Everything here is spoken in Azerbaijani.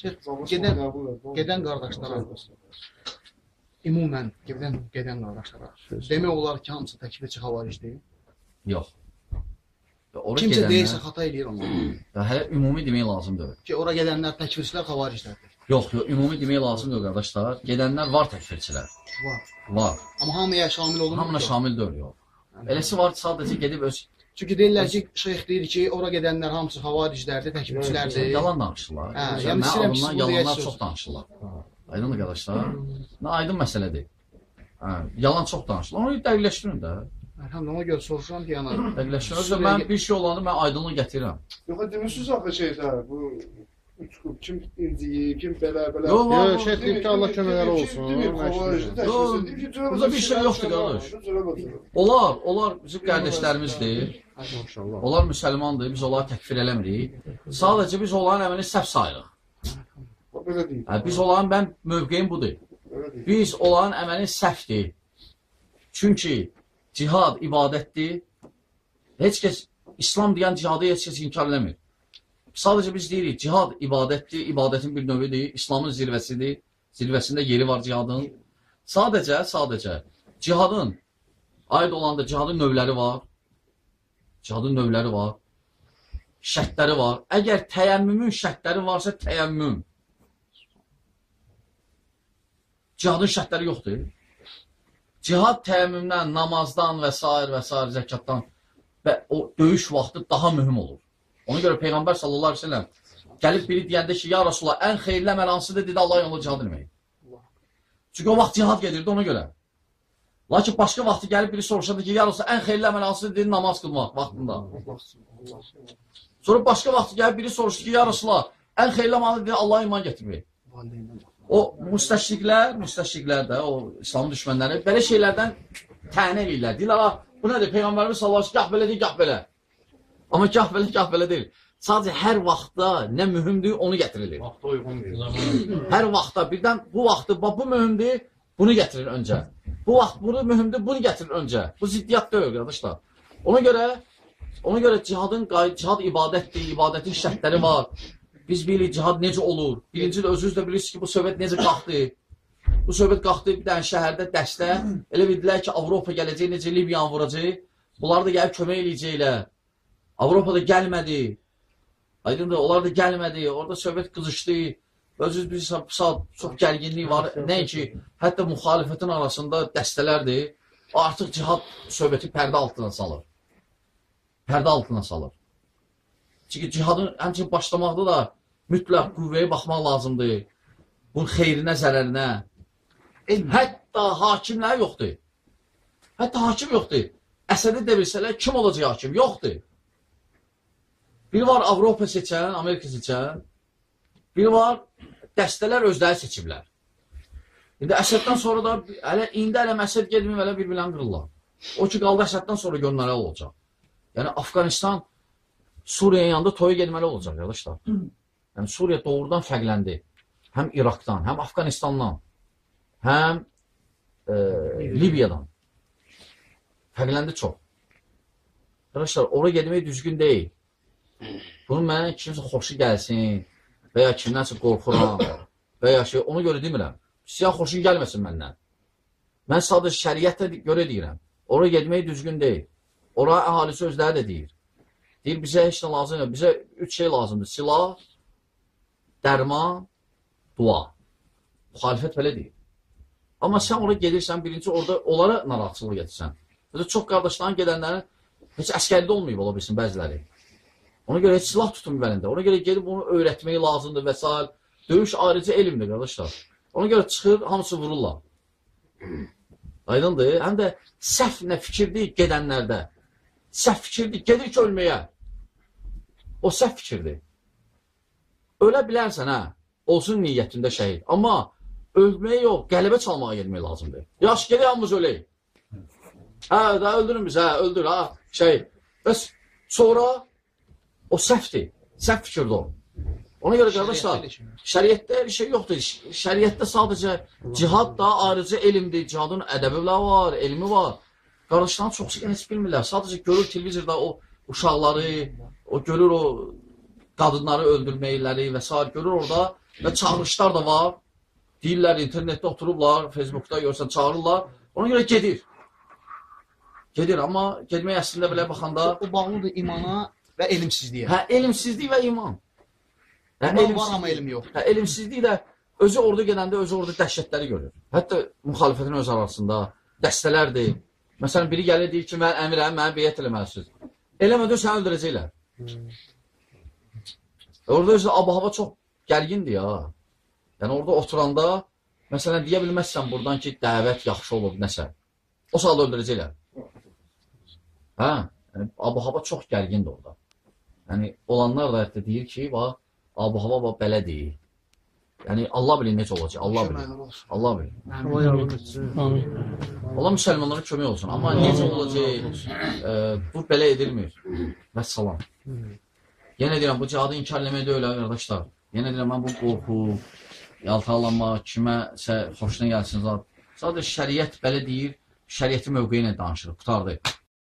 Gedən, gedən qardaşlara, ümumən gedən, gedən qardaşlara demək olar ki, hamısı təkfirçi xavaricdir. Yox. Ora Kimsə gedənlər, deyirsə xata eləyir onlar. və hələ ümumi demək lazımdır. Ki, ora gedənlər təkfirçilər xavariclərdir. Yox, yox, ümumi demək lazımdır qardaşlar. Gedənlər var təkfirçilər. Var. Var. Amma hamıya şamil olunmur. Hamına şamil deyil, yox. Eləsi var sadəcə gedib öz Çünki deyirlər ki, şeyx deyir ki, ora gedənlər hamısı xavariclərdir, təkfirçilərdir. yalan danışırlar. Hə, yəni istəyirəm ki, yalanlar çox danışırlar. Aydın qardaşlar. Nə aydın məsələdir. Hə, yalan çox danışırlar. Onu dəqiqləşdirin də. Əlhamdülillah, ona görə soruşuram ki, yəni Dəqiqləşdirin. Özü də mən bir şey olanda mən aydınlıq gətirirəm. Yox, demirsiniz axı şeydə bu üç qrup kim inciyib, kim belə belə. Yox, yox, şey deyib ki, Allah köməkləri olsun. Burada bu bir şey yoxdur, qardaş. Onlar, onlar bizim qardaşlərimizdir. Maşallah. Onlar müsəlmandır. Biz onları təkfir eləmirik. Sadəcə biz onların əməlini səhv sayırıq. Belə deyil. Hə, biz onların mən mövqeyim budur. Biz onların əməli səhvdir. Çünki cihad ibadətdir. Heç kəs İslam deyən cihadı heç kəs inkar eləmir. Sadəcə biz deyirik, cihad ibadətdir, ibadətin bir növüdür, İslamın zirvəsidir, zirvəsində yeri var cihadın. Sadəcə, sadəcə cihadın aid olanda cihadın növləri var. Cihadın növləri var. Şərtləri var. Əgər təyəmmümün şərtləri varsa təyəmmüm. Cihadın şərtləri yoxdur. Cihad təyəmmümdən, namazdan və s. və s. zəkatdan və o döyüş vaxtı daha mühüm olur. Ona görə Peyğəmbər sallallahu əleyhi və səlləm gəlib biri deyəndə ki, ya Rasulullah, ən xeyirli əməl hansıdır dedi Allah yolunda cihad etmək. Çünki o vaxt cihad gedirdi ona görə. Lakin başqa vaxtı gəlib biri soruşanda ki, ya Rasulullah, ən xeyirli əməl hansıdır dedi namaz qılmaq vaxtında. Sonra başqa vaxt gəlib biri soruşdu ki, ya Rasulullah, ən xeyirli əməl dedi Allah'a iman gətirmək. O müstəşriqlər, müstəşriqlər də, o İslam düşmənləri belə şeylərdən tənə eləyirlər. Deyirlər, "Ah, bu nədir? Peyğəmbərimiz sallallahu əleyhi və səlləm gah belə deyir, gah belə." Amma gah belə, gah belə deyil. Sadəcə hər vaxtda nə mühümdür, onu gətirilir. Vaxta uyğun. Hər vaxtda birdən bu vaxtı, bax bu mühümdür, bunu gətirir öncə. Bu vaxt bunu mühümdür, bunu gətirir öncə. Bu ziddiyyət deyil, qardaşlar. Ona görə ona görə cihadın cihad ibadətdir, ibadətin şərtləri var. Biz bilirik cihad necə olur. Birinci də özünüz də bilirsiniz ki, bu söhbət necə qalxdı. Bu söhbət qalxdı bir dənə şəhərdə dəstə. Elə bildilər ki, Avropa gələcək, necə Libiyanı vuracaq. Bunlar da gəlib kömək eləyəcəklər. Avropada gəlmədi. Aydındır, onlar da gəlmədi. Orada söhbət qızışdı. Özünüz bu saat çox gərginlik var. Nəinki, hətta müxalifətin arasında dəstələrdir. Artıq cihad söhbəti pərdə altına salır. Pərdə altına salır. Çünki cihadın həmçinin başlamaqda da mütləq qüvvəyə baxmaq lazımdır. Bunun xeyrinə, zərərinə. Hətta hakimlər yoxdur. Hətta hakim yoxdur. Əsədi devirsələr kim olacaq hakim? Yoxdur. Biri var Avropa seçən, Amerika seçən. Biri var dəstələr özləri seçiblər. İndi Əsəddən sonra da hələ indi hələ Əsəd gedməyib hələ bir-birini qırırlar. O ki qaldı Əsəddən sonra gönlərə olacaq. Yəni Afqanistan Suriyanın yanında toya getməli olacaq qardaşlar. Yəni Suriya doğrudan fərqləndi. Həm İraqdan, həm Afqanistandan, həm e, Libiyadan. Fərqləndi çox. Arkadaşlar, ora getmək düzgün deyil. Bunun mənə kimsə xoşu gəlsin və ya kimdənsə qorxuram və ya şey, ona görə demirəm. Sizə xoşun gəlməsin məndən. Mən sadəcə şəriətə görə deyirəm. Ora getmək düzgün deyil. Ora əhalisi özləri də deyir. Deyir, bizə heç nə lazım yox. Bizə üç şey lazımdır. Silah, dərman, dua. Müxalifət belə deyir. Amma sən ora gedirsən, birinci orada onlara narahatçılıq gedirsən. Mesela çox qardaşların gedənlərin heç əskərdə olmayıb ola bilsin bəziləri. Ona görə heç silah tutun əlində. Ona görə gedib onu öyrətmək lazımdır və s. Döyüş ayrıca elmdir qardaşlar. Ona görə çıxır, hamısı vururlar. Aydındır. Həm də səhv nə fikirdir gedənlərdə. Səhv fikirdir, gedir ki ölməyə. O səhv fikirdir. Ölə bilərsən, hə. Olsun niyyətində şəhid. Amma ölməyə yox, qələbə çalmağa getmək lazımdır. Yaş gedək hamımız ölək. Hə, da öldürün biz, hə, öldür, ha, şey. Bəs sonra o səhvdir. Səhv fikirdir o. Ona görə qardaşlar, şəriətdə bir şey yoxdur. Şəriətdə sadəcə cihad da ayrıca elmdir. Cihadın ədəbi var, elmi var. Qardaşların çoxsu heç bilmirlər. Sadəcə görür televizorda o uşaqları, o görür o qadınları öldürməkləri və s. görür orada və çağırışlar da var. Deyirlər internetdə oturublar, Facebookda görsən çağırırlar. Ona görə gedir. Gedir, amma getmək əslində belə baxanda O bağlıdır imana və elmsizliyə. hə elmsizlik və iman. Hə İman var amma elmsizlik, elm yox. hə elmsizlik də özü orada gedəndə özü orada dəhşətləri görür. Hətta müxalifətin öz arasında dəstələrdir. Məsələn biri gəlir deyir ki, mən əmirəm, məni beyət eləməlisiniz. Eləmədin səni öldürəcəklər. Orada özü ab-hava çox gərgindir ya. Yəni orada oturanda məsələn deyə bilməzsən burdan ki, dəvət yaxşı olub nəsə. O saat öldürəcəklər. Hə? Yəni ab-hava çox gərgindir orada. Yəni olanlar da hətta deyir ki, bax ab-hava bax belə deyil. Yəni Allah bilir necə olacaq. Allah bilir. Allah bilir. Allah yardım etsin. Allah müsəlmanlara kömək olsun. Amma necə olacaq? E, bu belə edilmir. Və salam. Yenə deyirəm, bu cihadı inkar eləmək deyil, ha, qardaşlar. Yenə deyirəm, mən bu qorxu, yaltaqlanma, kiməsə xoşuna gəlsin zat. Sadəcə şəriət belə deyir, şəriəti mövqeyi ilə danışırıq, qutardı.